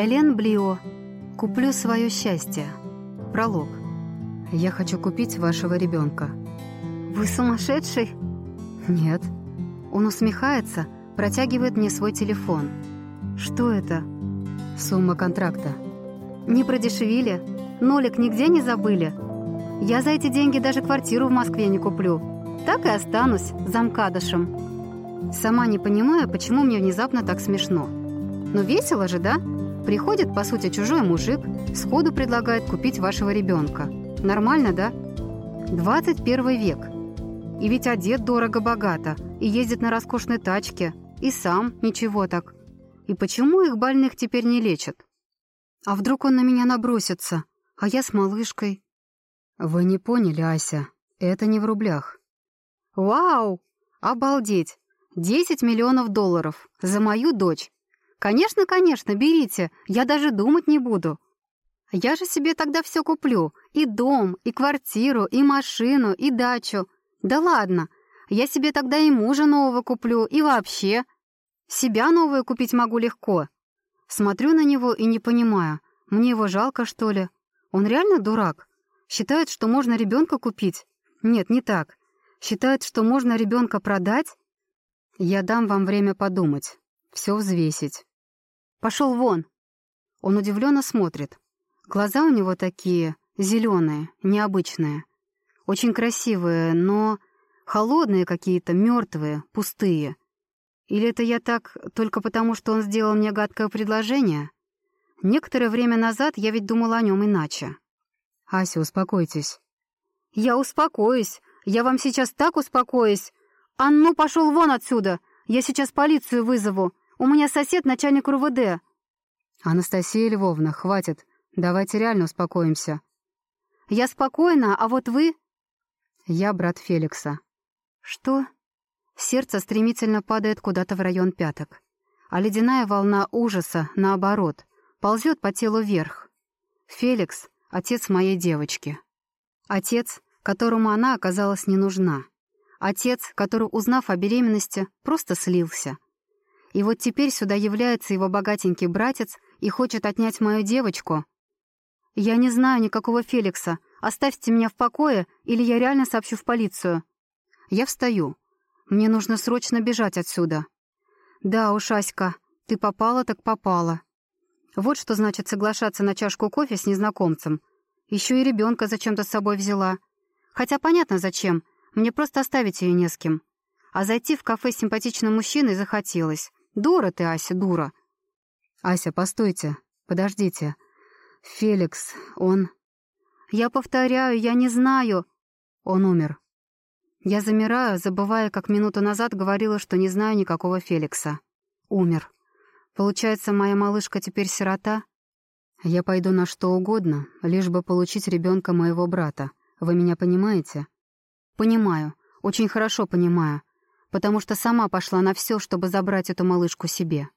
Элен Блио. Куплю свое счастье. Пролог. Я хочу купить вашего ребенка. Вы сумасшедший? Нет. Он усмехается, протягивает мне свой телефон. Что это? Сумма контракта. Не продешевили? Нолик нигде не забыли? Я за эти деньги даже квартиру в Москве не куплю. Так и останусь замкадышем. Сама не понимаю, почему мне внезапно так смешно. Но весело же, да? Приходит, по сути, чужой мужик, сходу предлагает купить вашего ребенка. Нормально, да? 21 век. И ведь одет дорого-богато, и ездит на роскошной тачке, и сам ничего так. И почему их больных теперь не лечат? А вдруг он на меня набросится, а я с малышкой? Вы не поняли, Ася, это не в рублях. Вау! Обалдеть! 10 миллионов долларов за мою дочь. Конечно, конечно, берите, я даже думать не буду. Я же себе тогда все куплю. И дом, и квартиру, и машину, и дачу. Да ладно, я себе тогда и мужа нового куплю, и вообще. Себя новое купить могу легко. Смотрю на него и не понимаю, мне его жалко, что ли? Он реально дурак? Считает, что можно ребенка купить? Нет, не так. Считает, что можно ребенка продать? Я дам вам время подумать, все взвесить. Пошел вон. Он удивленно смотрит. Глаза у него такие зеленые, необычные. Очень красивые, но холодные какие-то, мертвые, пустые. Или это я так только потому, что он сделал мне гадкое предложение? Некоторое время назад я ведь думала о нем иначе. «Ася, успокойтесь». «Я успокоюсь. Я вам сейчас так успокоюсь. А ну, пошел вон отсюда. Я сейчас полицию вызову. У меня сосед начальник РУВД». «Анастасия Львовна, хватит. Давайте реально успокоимся». «Я спокойна, а вот вы...» «Я брат Феликса». «Что?» Сердце стремительно падает куда-то в район пяток. А ледяная волна ужаса, наоборот, ползет по телу вверх. Феликс — отец моей девочки. Отец, которому она оказалась не нужна. Отец, который, узнав о беременности, просто слился. И вот теперь сюда является его богатенький братец и хочет отнять мою девочку. Я не знаю никакого Феликса. Оставьте меня в покое, или я реально сообщу в полицию. Я встаю. Мне нужно срочно бежать отсюда. Да уж, Аська, ты попала так попала. Вот что значит соглашаться на чашку кофе с незнакомцем. Еще и ребенка зачем-то с собой взяла. Хотя понятно зачем. Мне просто оставить ее не с кем. А зайти в кафе с симпатичным мужчиной захотелось. Дура ты, Ася, дура. Ася, постойте, подождите. Феликс, он... Я повторяю, я не знаю. Он умер. Я замираю, забывая, как минуту назад говорила, что не знаю никакого Феликса. Умер. Получается, моя малышка теперь сирота? Я пойду на что угодно, лишь бы получить ребенка моего брата. Вы меня понимаете? Понимаю. Очень хорошо понимаю. Потому что сама пошла на все, чтобы забрать эту малышку себе.